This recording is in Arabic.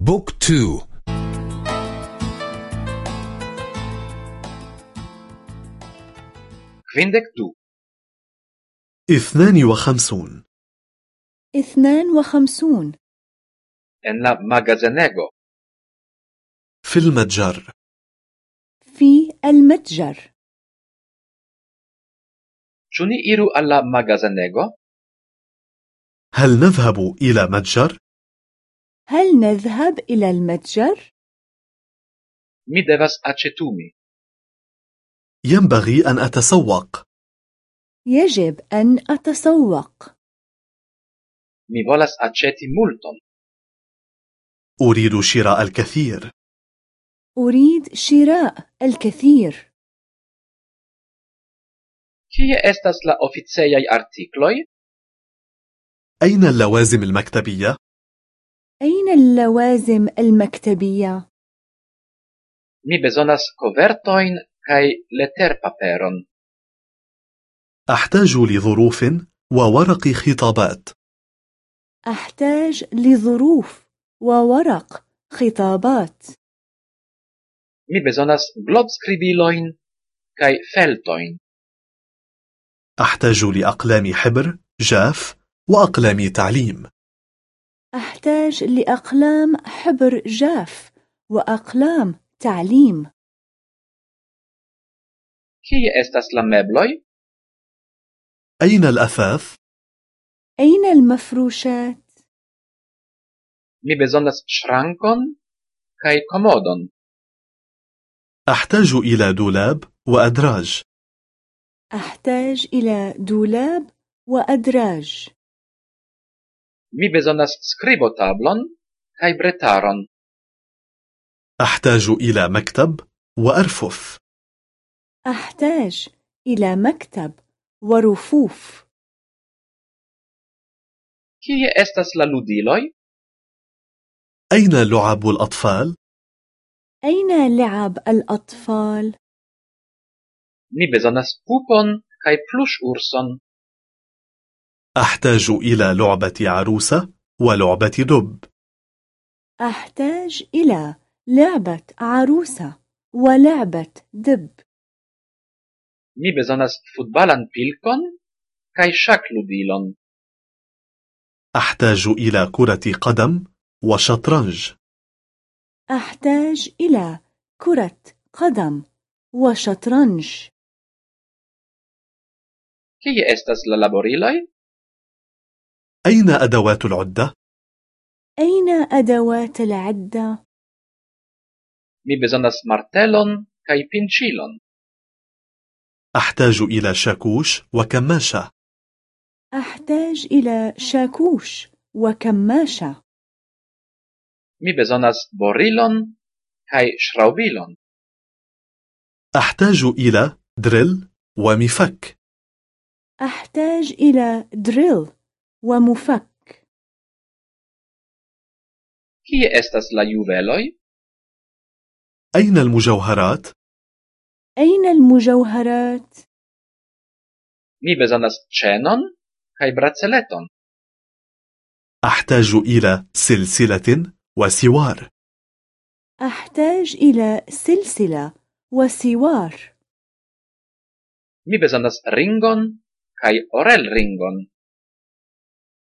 Book two. Kvindek du. اثنان وخمسون. اثنان وخمسون. En la magazenego في المتجر. في المتجر. Iru al la magazenego? هل نذهب إلى متجر؟ هل نذهب إلى المتجر؟ Mi devas aĉetumi. ينبغي أن أتسوق يجب أن أتسوق Mi volas aĉeti multon. أريد شراء الكثير أريد شراء الكثير Kie estas la oficejaj artikloj? أين اللوازم المكتبية؟ أين اللوازم المكتبية؟ Mi bezonas kovertojn kaj leterpaperon. أحتاج لظروف وورق خطابات أحتاج لظروف وورق خطابات Mi bezonas glotskribilojn kaj feltojn. أحتاج لأقلام حبر جاف وأقلام تعليم أحتاج لأقلام حبر جاف وأقلام تعليم Kie estas la mebloj? أين الأثاث؟ أين المفروشات؟ Mi bezonas ŝrankon kaj komodon. أحتاج إلى دولاب وأدراج أحتاج إلى دولاب وأدراج Mi bezonas skribotablon kaj bretaron. أحتاج إلى مكتب وأرفف أحتاج إلى مكتب ورفوف Kie estas la ludiloj? أين لعب الأطفال؟ أين لعب الأطفال؟ Mi bezonas pupon kaj pluŝurson. أحتاج إلى لعبة عروسة ولعبة دب أحتاج إلى لعبة عروسة ولعبة دب Mi bezonas futbalan pilkon kaj ŝakludilon. أحتاج إلى كرة قدم وشطرنج أحتاج إلى كرة قدم وشطرنج Kie estas la laboriloj? أين أدوات العدة؟ أين أدوات العدة؟ Mi bezonas martelon kaj pinĉilon. أحتاج إلى شاكوش وكماشة أحتاج إلى شاكوش وكماشة Mi bezonas borilon kaj ŝraŭbilon. أحتاج إلى دريل ومفك أحتاج إلى دريل ومفك. Kie estas la juveloj أين المجوهرات؟ أين المجوهرات؟ Mi bezonas ĉenon kaj braceleton أحتاج إلى سلسلة وسوار. أحتاج إلى سلسلة وسوار. Mi bezonas ringon kaj orelringon